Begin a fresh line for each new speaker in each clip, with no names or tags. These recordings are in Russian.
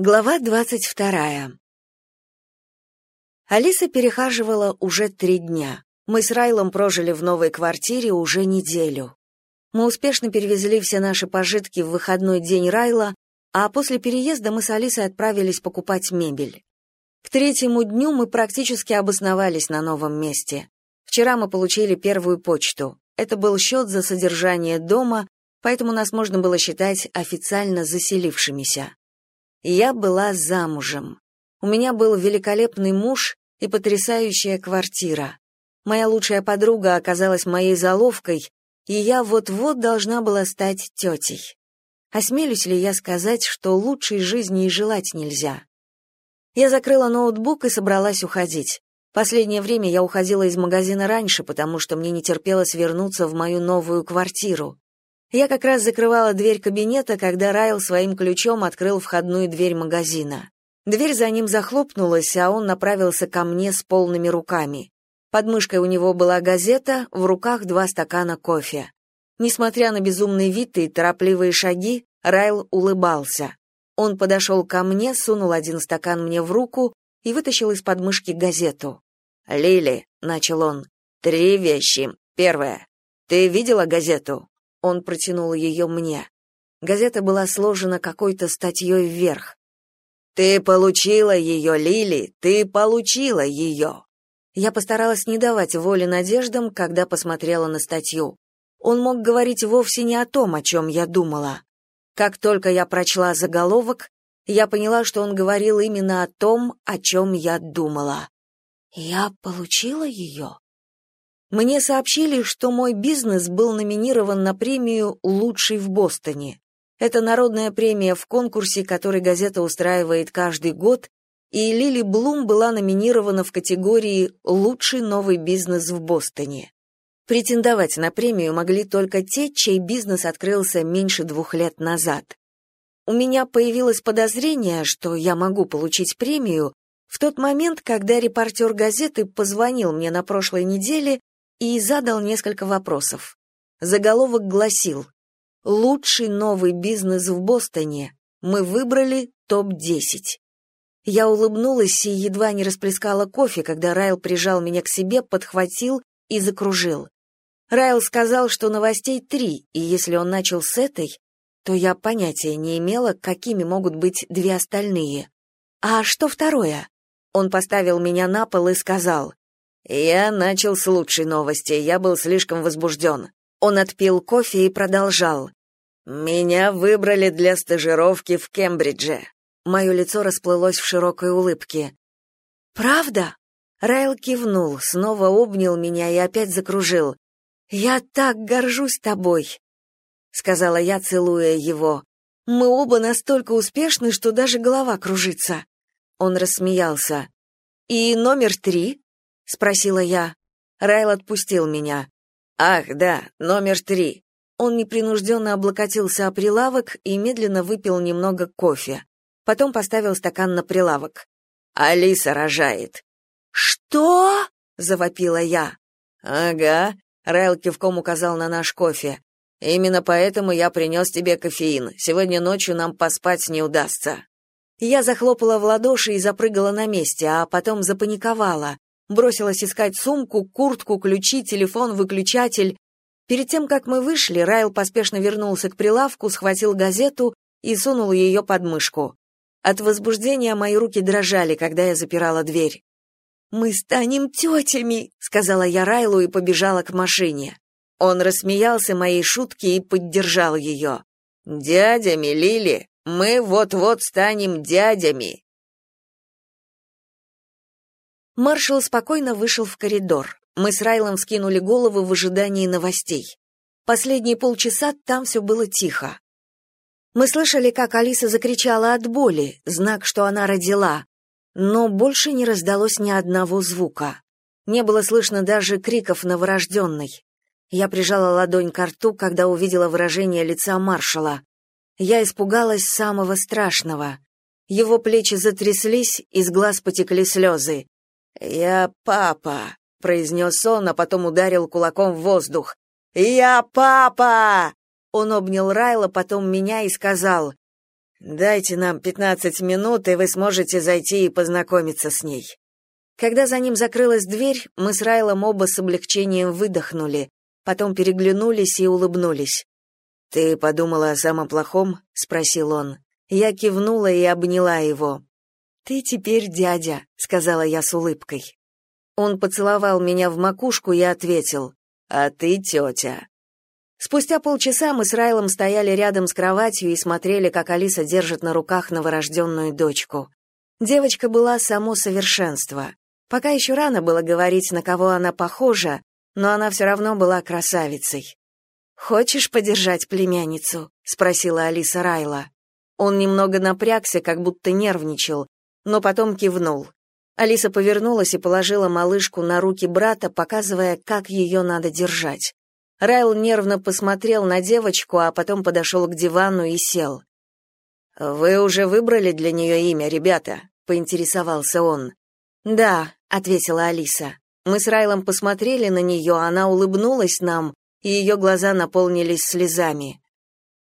Глава двадцать вторая. Алиса перехаживала уже три дня. Мы с Райлом прожили в новой квартире уже неделю. Мы успешно перевезли все наши пожитки в выходной день Райла, а после переезда мы с Алисой отправились покупать мебель. К третьему дню мы практически обосновались на новом месте. Вчера мы получили первую почту. Это был счет за содержание дома, поэтому нас можно было считать официально заселившимися. Я была замужем. У меня был великолепный муж и потрясающая квартира. Моя лучшая подруга оказалась моей заловкой, и я вот-вот должна была стать тетей. Осмелюсь ли я сказать, что лучшей жизни и желать нельзя? Я закрыла ноутбук и собралась уходить. Последнее время я уходила из магазина раньше, потому что мне не терпелось вернуться в мою новую квартиру. Я как раз закрывала дверь кабинета, когда Райл своим ключом открыл входную дверь магазина. Дверь за ним захлопнулась, а он направился ко мне с полными руками. Под мышкой у него была газета, в руках два стакана кофе. Несмотря на безумный вид и торопливые шаги, Райл улыбался. Он подошел ко мне, сунул один стакан мне в руку и вытащил из подмышки газету. «Лили», — начал он, — «три вещи. Первое. Ты видела газету?» Он протянул ее мне. Газета была сложена какой-то статьей вверх. «Ты получила ее, Лили, ты получила ее!» Я постаралась не давать воли надеждам, когда посмотрела на статью. Он мог говорить вовсе не о том, о чем я думала. Как только я прочла заголовок, я поняла, что он говорил именно о том, о чем я думала. «Я получила ее?» Мне сообщили, что мой бизнес был номинирован на премию «Лучший в Бостоне». Это народная премия в конкурсе, который газета устраивает каждый год, и Лили Блум была номинирована в категории «Лучший новый бизнес в Бостоне». Претендовать на премию могли только те, чей бизнес открылся меньше двух лет назад. У меня появилось подозрение, что я могу получить премию в тот момент, когда репортер газеты позвонил мне на прошлой неделе и задал несколько вопросов. Заголовок гласил «Лучший новый бизнес в Бостоне. Мы выбрали топ-10». Я улыбнулась и едва не расплескала кофе, когда Райл прижал меня к себе, подхватил и закружил. Райл сказал, что новостей три, и если он начал с этой, то я понятия не имела, какими могут быть две остальные. А что второе? Он поставил меня на пол и сказал, я начал с лучшей новости, я был слишком возбужден. Он отпил кофе и продолжал. Меня выбрали для стажировки в Кембридже. Мое лицо расплылось в широкой улыбке. Правда? Райл кивнул, снова обнял меня и опять закружил. Я так горжусь тобой, сказала я, целуя его. Мы оба настолько успешны, что даже голова кружится. Он рассмеялся. И номер три? — спросила я. Райл отпустил меня. «Ах, да, номер три». Он непринужденно облокотился о прилавок и медленно выпил немного кофе. Потом поставил стакан на прилавок. «Алиса рожает». «Что?» — завопила я. «Ага», — Райл кивком указал на наш кофе. «Именно поэтому я принес тебе кофеин. Сегодня ночью нам поспать не удастся». Я захлопала в ладоши и запрыгала на месте, а потом запаниковала бросилась искать сумку, куртку, ключи, телефон, выключатель. Перед тем, как мы вышли, Райл поспешно вернулся к прилавку, схватил газету и сунул ее под мышку. От возбуждения мои руки дрожали, когда я запирала дверь. «Мы станем тетями», — сказала я Райлу и побежала к машине. Он рассмеялся моей шутке и поддержал ее. «Дядями, Лили, мы вот-вот станем дядями». Маршал спокойно вышел в коридор. Мы с Райлом скинули головы в ожидании новостей. Последние полчаса там все было тихо. Мы слышали, как Алиса закричала от боли, знак, что она родила, но больше не раздалось ни одного звука. Не было слышно даже криков новорожденной. Я прижала ладонь к рту, когда увидела выражение лица маршала. Я испугалась самого страшного. Его плечи затряслись, из глаз потекли слезы. «Я папа», — произнес он, а потом ударил кулаком в воздух. «Я папа!» Он обнял Райла, потом меня и сказал, Дайте нам пятнадцать минут, и вы сможете зайти и познакомиться с ней. Когда за ним закрылась дверь, мы с Райлом оба с облегчением выдохнули, потом переглянулись и улыбнулись. Ты подумала о самом плохом? спросил он. Я кивнула и обняла его. Ты теперь дядя, сказала я с улыбкой. Он поцеловал меня в макушку и ответил: "А ты тетя». Спустя полчаса мы с Райлом стояли рядом с кроватью и смотрели, как Алиса держит на руках новорожденную дочку. Девочка была само совершенство. Пока еще рано было говорить, на кого она похожа, но она все равно была красавицей. «Хочешь подержать племянницу?» — спросила Алиса Райла. Он немного напрягся, как будто нервничал, но потом кивнул. Алиса повернулась и положила малышку на руки брата, показывая, как ее надо держать. Райл нервно посмотрел на девочку, а потом подошел к дивану и сел. «Вы уже выбрали для нее имя, ребята?» — поинтересовался он. «Да», — ответила Алиса. Мы с Райлом посмотрели на нее, она улыбнулась нам, и ее глаза наполнились слезами.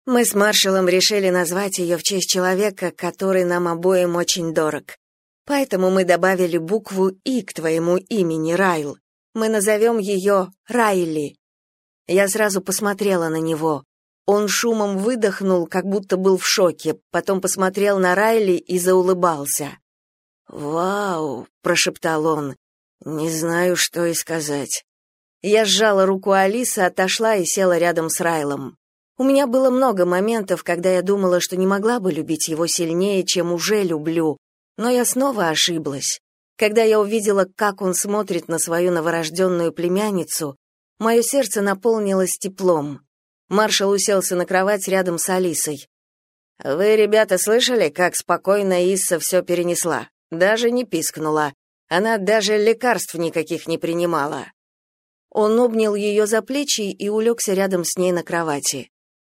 Мы с Маршалом решили назвать ее в честь человека, который нам обоим очень дорог. Поэтому мы добавили букву «И» к твоему имени, Райл. Мы назовем ее Райли. Я сразу посмотрела на него. Он шумом выдохнул, как будто был в шоке, потом посмотрел на Райли и заулыбался. «Вау!» — прошептал он. «Не знаю, что и сказать». Я сжала руку Алисы, отошла и села рядом с Райлом. У меня было много моментов, когда я думала, что не могла бы любить его сильнее, чем уже люблю, но я снова ошиблась. Когда я увидела, как он смотрит на свою новорожденную племянницу, Мое сердце наполнилось теплом. Маршал уселся на кровать рядом с Алисой. «Вы, ребята, слышали, как спокойно Исса все перенесла? Даже не пискнула. Она даже лекарств никаких не принимала». Он обнял ее за плечи и улегся рядом с ней на кровати.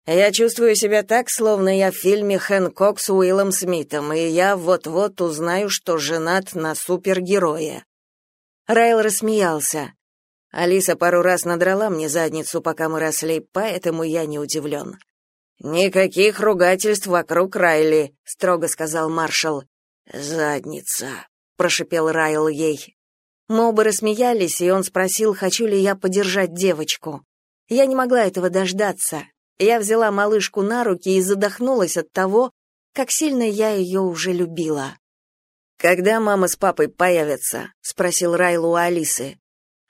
«Я чувствую себя так, словно я в фильме «Хэнкок» с Уиллом Смитом, и я вот-вот узнаю, что женат на супергероя». Райл рассмеялся. Алиса пару раз надрала мне задницу, пока мы росли, поэтому я не удивлен. «Никаких ругательств вокруг Райли», — строго сказал маршал. «Задница», — прошипел Райл ей. Мы оба рассмеялись, и он спросил, хочу ли я подержать девочку. Я не могла этого дождаться. Я взяла малышку на руки и задохнулась от того, как сильно я ее уже любила. «Когда мама с папой появятся?» — спросил Райл у Алисы.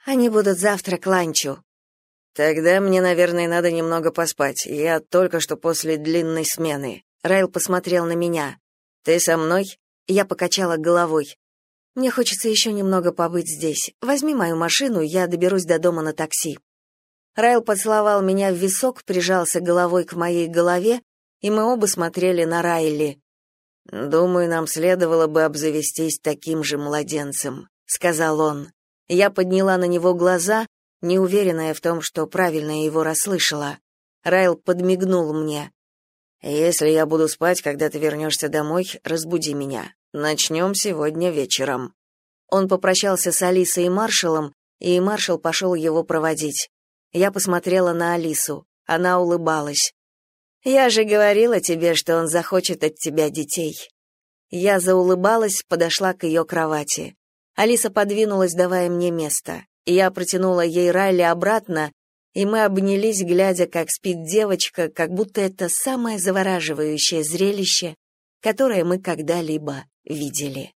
Они будут завтра к ланчу. Тогда мне, наверное, надо немного поспать. Я только что после длинной смены. Райл посмотрел на меня. Ты со мной? Я покачала головой. Мне хочется еще немного побыть здесь. Возьми мою машину, я доберусь до дома на такси. Райл поцеловал меня в висок, прижался головой к моей голове, и мы оба смотрели на Райли. Думаю, нам следовало бы обзавестись таким же младенцем, сказал он. Я подняла на него глаза, неуверенная в том, что правильно его расслышала. Райл подмигнул мне. «Если я буду спать, когда ты вернешься домой, разбуди меня. Начнем сегодня вечером». Он попрощался с Алисой и Маршалом, и Маршал пошел его проводить. Я посмотрела на Алису. Она улыбалась. «Я же говорила тебе, что он захочет от тебя детей». Я заулыбалась, подошла к ее кровати. Алиса подвинулась, давая мне место. Я протянула ей Райли обратно, и мы обнялись, глядя, как спит девочка, как будто это самое завораживающее зрелище, которое мы когда-либо видели.